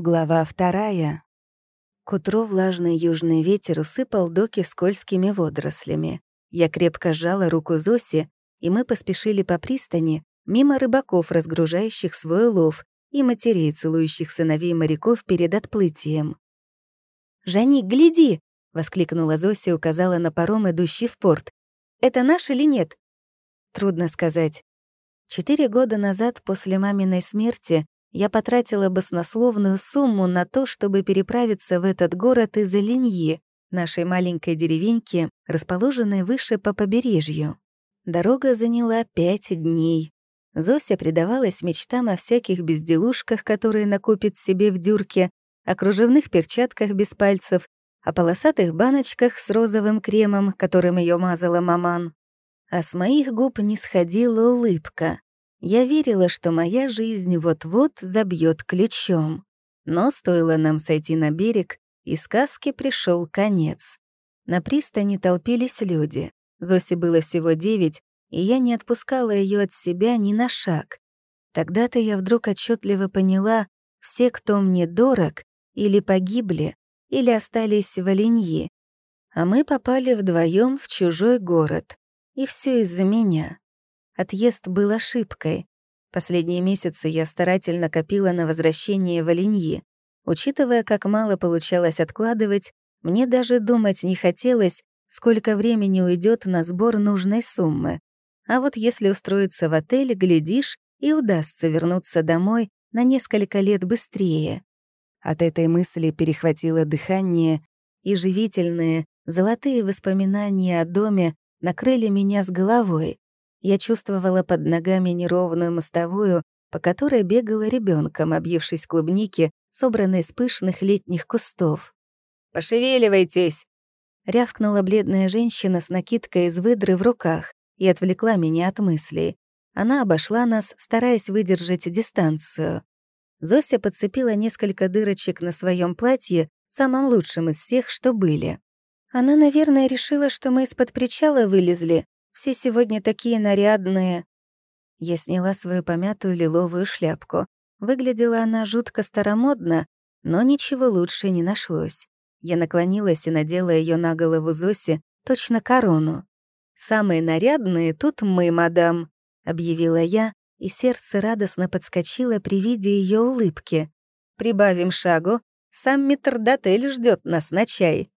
Глава вторая. К утру влажный южный ветер усыпал доки скользкими водорослями. Я крепко сжала руку Зоси, и мы поспешили по пристани, мимо рыбаков, разгружающих свой улов, и матерей, целующих сыновей моряков перед отплытием. «Жанни, гляди!» — воскликнула Зося указала на паром, идущий в порт. «Это наш или нет?» Трудно сказать. Четыре года назад, после маминой смерти, я потратила баснословную сумму на то, чтобы переправиться в этот город из Оленьи, нашей маленькой деревеньки, расположенной выше по побережью. Дорога заняла пять дней. Зося предавалась мечтам о всяких безделушках, которые накопит себе в дюрке, о кружевных перчатках без пальцев, о полосатых баночках с розовым кремом, которым ее мазала маман. А с моих губ не сходила улыбка. Я верила, что моя жизнь вот-вот забьет ключом. Но стоило нам сойти на берег, и сказке пришел конец. На пристани толпились люди. Зосе было всего девять, и я не отпускала ее от себя ни на шаг. Тогда-то я вдруг отчетливо поняла, все, кто мне дорог, или погибли, или остались в Оленьи. А мы попали вдвоем в чужой город. И все из-за меня. Отъезд был ошибкой. Последние месяцы я старательно копила на возвращение в Оленьи. Учитывая, как мало получалось откладывать, мне даже думать не хотелось, сколько времени уйдет на сбор нужной суммы. А вот если устроиться в отель, глядишь, и удастся вернуться домой на несколько лет быстрее. От этой мысли перехватило дыхание, и живительные, золотые воспоминания о доме накрыли меня с головой. Я чувствовала под ногами неровную мостовую, по которой бегала ребенком, объевшись клубники, собранной с пышных летних кустов. «Пошевеливайтесь!» — рявкнула бледная женщина с накидкой из выдры в руках и отвлекла меня от мыслей. Она обошла нас, стараясь выдержать дистанцию. Зося подцепила несколько дырочек на своем платье, самом лучшем из всех, что были. Она, наверное, решила, что мы из-под причала вылезли, все сегодня такие нарядные». Я сняла свою помятую лиловую шляпку. Выглядела она жутко старомодно, но ничего лучше не нашлось. Я наклонилась и надела ее на голову Зоси, точно корону. «Самые нарядные тут мы, мадам», — объявила я, и сердце радостно подскочило при виде ее улыбки. «Прибавим шагу. Сам метрдотель ждет нас на чай».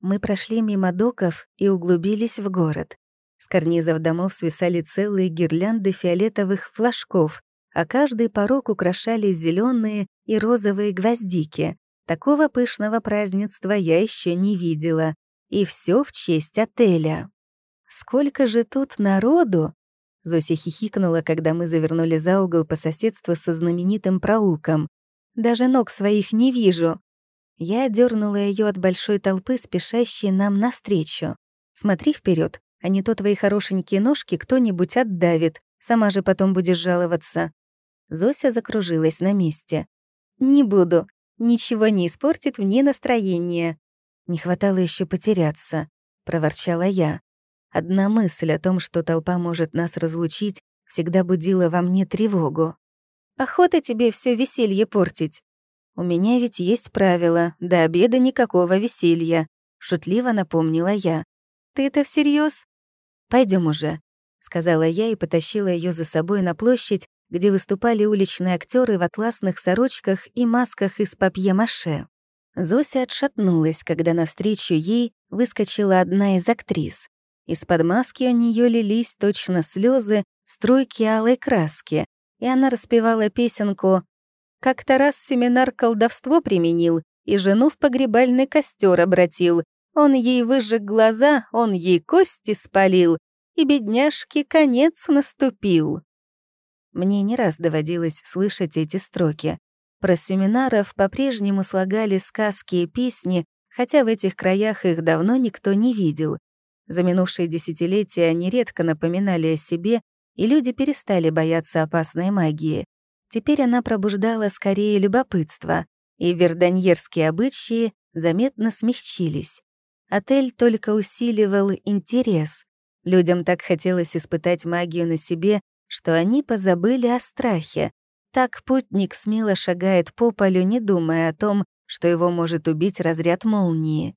Мы прошли мимо доков и углубились в город. С карнизов домов свисали целые гирлянды фиолетовых флажков, а каждый порог украшали зеленые и розовые гвоздики. Такого пышного празднества я еще не видела. И все в честь отеля. «Сколько же тут народу!» Зося хихикнула, когда мы завернули за угол по соседству со знаменитым проулком. «Даже ног своих не вижу!» Я дернула ее от большой толпы, спешащей нам навстречу. «Смотри вперед, а не то твои хорошенькие ножки кто-нибудь отдавит. Сама же потом будешь жаловаться». Зося закружилась на месте. «Не буду. Ничего не испортит мне настроение». «Не хватало еще потеряться», — проворчала я. Одна мысль о том, что толпа может нас разлучить, всегда будила во мне тревогу. «Охота тебе все веселье портить. У меня ведь есть правило, до обеда никакого веселья», — шутливо напомнила я. «Ты это всерьез? Пойдем уже», — сказала я и потащила ее за собой на площадь, где выступали уличные актеры в атласных сорочках и масках из папье-маше. Зося отшатнулась, когда навстречу ей выскочила одна из актрис. Из-под маски у нее лились точно слезы, струйки алой краски, и она распевала песенку «Как-то раз семинар колдовство применил и жену в погребальный костер обратил. Он ей выжег глаза, он ей кости спалил, и бедняжке конец наступил. Мне не раз доводилось слышать эти строки. Про семинаров по-прежнему слагали сказки и песни, хотя в этих краях их давно никто не видел. За минувшие десятилетия они редко напоминали о себе, и люди перестали бояться опасной магии. Теперь она пробуждала скорее любопытство, и верданьерские обычаи заметно смягчились. Отель только усиливал интерес. Людям так хотелось испытать магию на себе, что они позабыли о страхе. Так путник смело шагает по полю, не думая о том, что его может убить разряд молнии.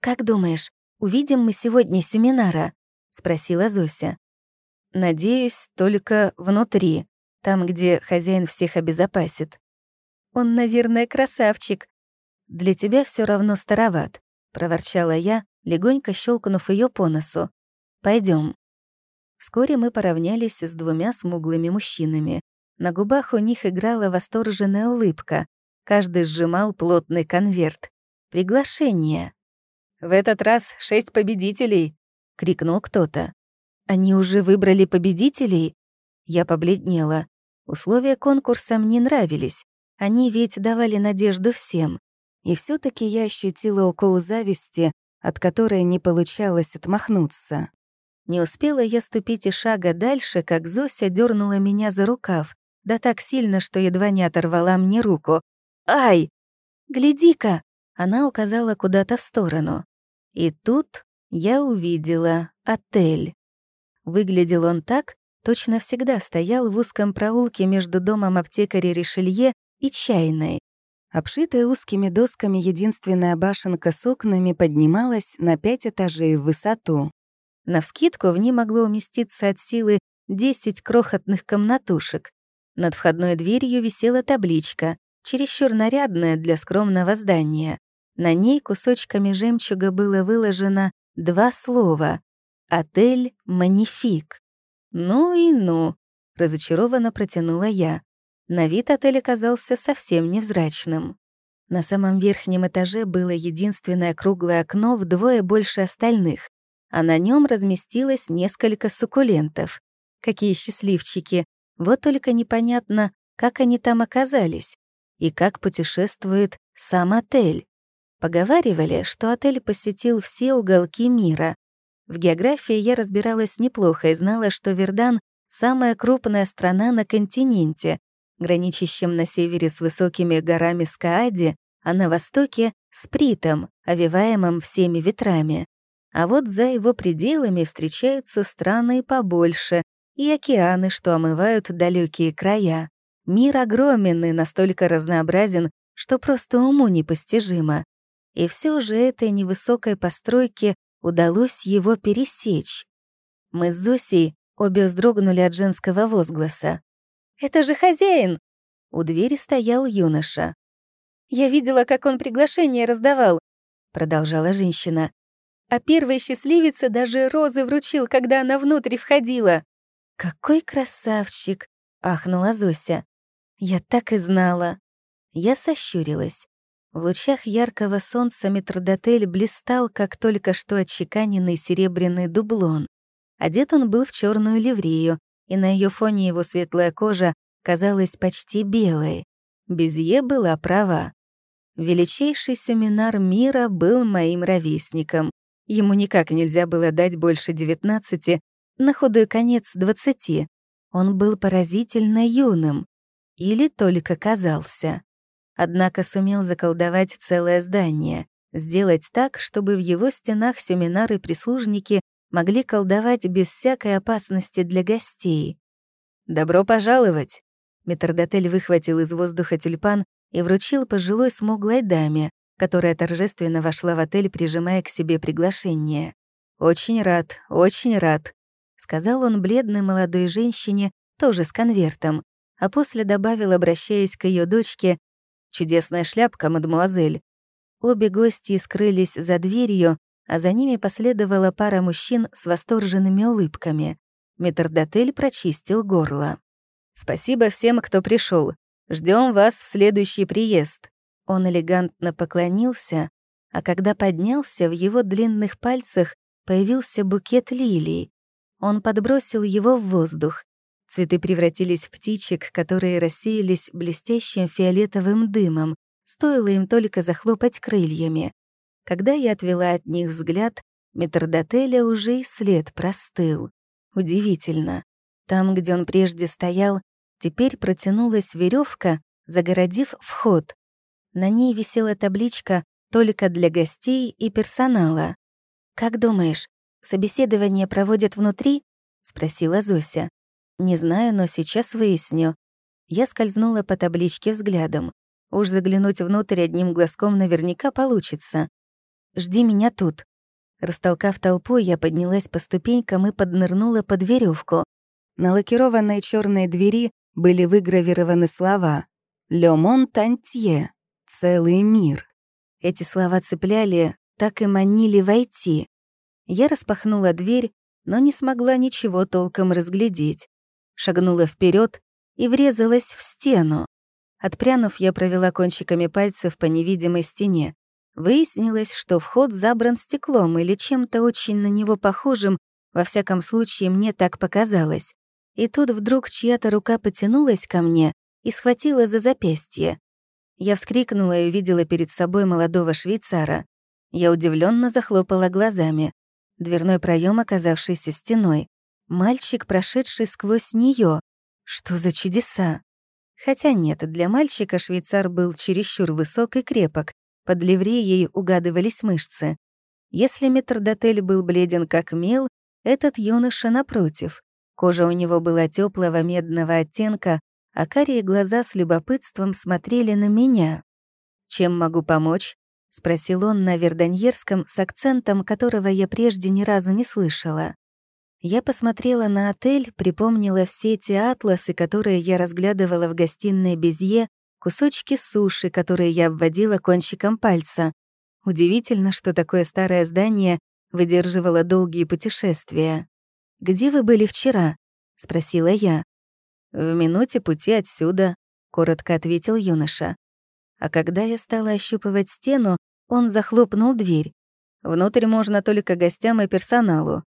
«Как думаешь, увидим мы сегодня семинара?» — спросила Зося. «Надеюсь, только внутри, там, где хозяин всех обезопасит». «Он, наверное, красавчик. Для тебя все равно староват», — проворчала я, легонько щелкнув ее по носу. Пойдем. Вскоре мы поравнялись с двумя смуглыми мужчинами. На губах у них играла восторженная улыбка. Каждый сжимал плотный конверт. «Приглашение!» «В этот раз шесть победителей!» — крикнул кто-то. «Они уже выбрали победителей?» Я побледнела. Условия конкурса мне нравились. Они ведь давали надежду всем. И все таки я ощутила укол зависти, от которой не получалось отмахнуться. Не успела я ступить и шага дальше, как Зося дернула меня за рукав, да так сильно, что едва не оторвала мне руку. «Ай! Гляди-ка!» Она указала куда-то в сторону. И тут я увидела отель. Выглядел он так, точно всегда стоял в узком проулке между домом аптекаря Ришелье и чайной. Обшитая узкими досками единственная башенка с окнами поднималась на пять этажей в высоту. Навскидку в ней могло уместиться от силы 10 крохотных комнатушек. Над входной дверью висела табличка, чересчур нарядная для скромного здания. На ней кусочками жемчуга было выложено два слова «Отель Манифик». «Ну и ну», — разочарованно протянула я. На вид отель оказался совсем невзрачным. На самом верхнем этаже было единственное круглое окно вдвое больше остальных а на нем разместилось несколько суккулентов. Какие счастливчики! Вот только непонятно, как они там оказались и как путешествует сам отель. Поговаривали, что отель посетил все уголки мира. В географии я разбиралась неплохо и знала, что Вердан — самая крупная страна на континенте, граничащем на севере с высокими горами Скаади, а на востоке — с Притом, овиваемым всеми ветрами. А вот за его пределами встречаются страны побольше и океаны, что омывают далекие края. Мир огромен и настолько разнообразен, что просто уму непостижимо. И все же этой невысокой постройке удалось его пересечь. Мы с Зосей обе вздрогнули от женского возгласа. «Это же хозяин!» У двери стоял юноша. «Я видела, как он приглашение раздавал», — продолжала женщина а первой счастливице даже розы вручил, когда она внутрь входила». «Какой красавчик!» — ахнула Зося. «Я так и знала». Я сощурилась. В лучах яркого солнца метродотель блистал, как только что отчеканенный серебряный дублон. Одет он был в черную ливрею, и на ее фоне его светлая кожа казалась почти белой. Безье была права. Величайший семинар мира был моим ровесником. Ему никак нельзя было дать больше 19, на худой конец 20. Он был поразительно юным. Или только казался. Однако сумел заколдовать целое здание, сделать так, чтобы в его стенах семинары-прислужники могли колдовать без всякой опасности для гостей. «Добро пожаловать!» Метродотель выхватил из воздуха тюльпан и вручил пожилой смуглой даме, которая торжественно вошла в отель, прижимая к себе приглашение. «Очень рад, очень рад», — сказал он бледной молодой женщине, тоже с конвертом, а после добавил, обращаясь к ее дочке, «Чудесная шляпка, мадемуазель». Обе гости скрылись за дверью, а за ними последовала пара мужчин с восторженными улыбками. Метрдотель прочистил горло. «Спасибо всем, кто пришел. Ждем вас в следующий приезд», он элегантно поклонился, а когда поднялся, в его длинных пальцах появился букет лилий. Он подбросил его в воздух. Цветы превратились в птичек, которые рассеялись блестящим фиолетовым дымом, стоило им только захлопать крыльями. Когда я отвела от них взгляд, метрдотеля уже и след простыл. Удивительно. Там, где он прежде стоял, теперь протянулась веревка, загородив вход. На ней висела табличка «Только для гостей и персонала». «Как думаешь, собеседование проводят внутри?» — спросила Зося. «Не знаю, но сейчас выясню». Я скользнула по табличке взглядом. Уж заглянуть внутрь одним глазком наверняка получится. «Жди меня тут». Растолкав толпу, я поднялась по ступенькам и поднырнула под веревку. На лакированной черной двери были выгравированы слова «Ле Монтантье целый мир. Эти слова цепляли, так и манили войти. Я распахнула дверь, но не смогла ничего толком разглядеть. Шагнула вперед и врезалась в стену. Отпрянув, я провела кончиками пальцев по невидимой стене. Выяснилось, что вход забран стеклом или чем-то очень на него похожим, во всяком случае, мне так показалось. И тут вдруг чья-то рука потянулась ко мне и схватила за запястье. Я вскрикнула и увидела перед собой молодого швейцара. Я удивленно захлопала глазами. Дверной проем, оказавшийся стеной. Мальчик, прошедший сквозь нее. Что за чудеса? Хотя нет, для мальчика швейцар был чересчур высок и крепок. Под ливреей угадывались мышцы. Если метрдотель был бледен как мел, этот юноша напротив. Кожа у него была теплого медного оттенка, а карие глаза с любопытством смотрели на меня. «Чем могу помочь?» — спросил он на верданьерском с акцентом, которого я прежде ни разу не слышала. Я посмотрела на отель, припомнила все те атласы, которые я разглядывала в гостиной Безье, кусочки суши, которые я обводила кончиком пальца. Удивительно, что такое старое здание выдерживало долгие путешествия. «Где вы были вчера?» — спросила я. «В минуте пути отсюда», — коротко ответил юноша. А когда я стала ощупывать стену, он захлопнул дверь. Внутрь можно только гостям и персоналу.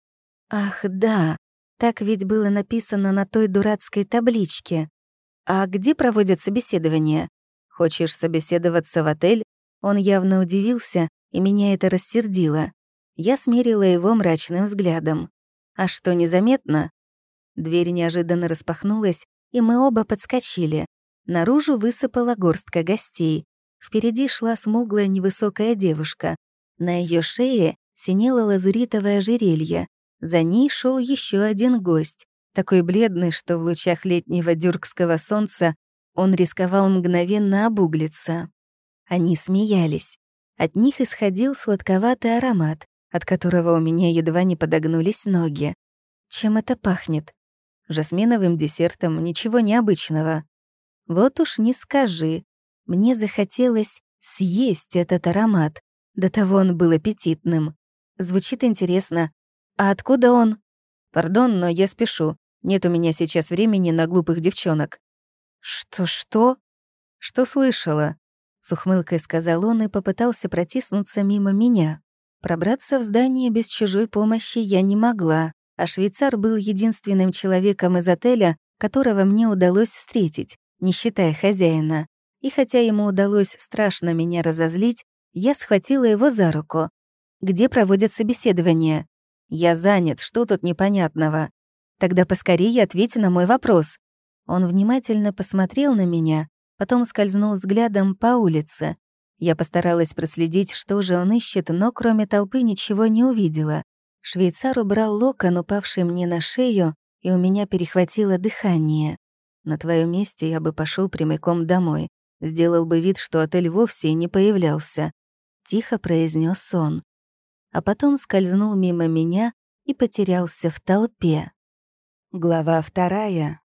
Ах, да, так ведь было написано на той дурацкой табличке. А где проводят собеседование? Хочешь собеседоваться в отель? Он явно удивился, и меня это рассердило. Я смерила его мрачным взглядом. А что, незаметно? Дверь неожиданно распахнулась, и мы оба подскочили. Наружу высыпала горстка гостей. Впереди шла смуглая невысокая девушка. На ее шее синело лазуритовое ожерелье. За ней шел еще один гость, такой бледный, что в лучах летнего дюркского солнца он рисковал мгновенно обуглиться. Они смеялись. От них исходил сладковатый аромат, от которого у меня едва не подогнулись ноги. Чем это пахнет? жасминовым десертом ничего необычного. Вот уж не скажи. Мне захотелось съесть этот аромат. До того он был аппетитным. Звучит интересно. А откуда он? Пардон, но я спешу. Нет у меня сейчас времени на глупых девчонок. Что-что? Что слышала? С ухмылкой сказал он и попытался протиснуться мимо меня. Пробраться в здание без чужой помощи я не могла а швейцар был единственным человеком из отеля, которого мне удалось встретить, не считая хозяина. И хотя ему удалось страшно меня разозлить, я схватила его за руку. «Где проводят собеседование?» «Я занят, что тут непонятного?» «Тогда поскорее ответь на мой вопрос». Он внимательно посмотрел на меня, потом скользнул взглядом по улице. Я постаралась проследить, что же он ищет, но кроме толпы ничего не увидела. Швейцар убрал локон, упавший мне на шею, и у меня перехватило дыхание. На твоем месте я бы пошел прямиком домой, сделал бы вид, что отель вовсе и не появлялся. Тихо произнес он. А потом скользнул мимо меня и потерялся в толпе. Глава вторая.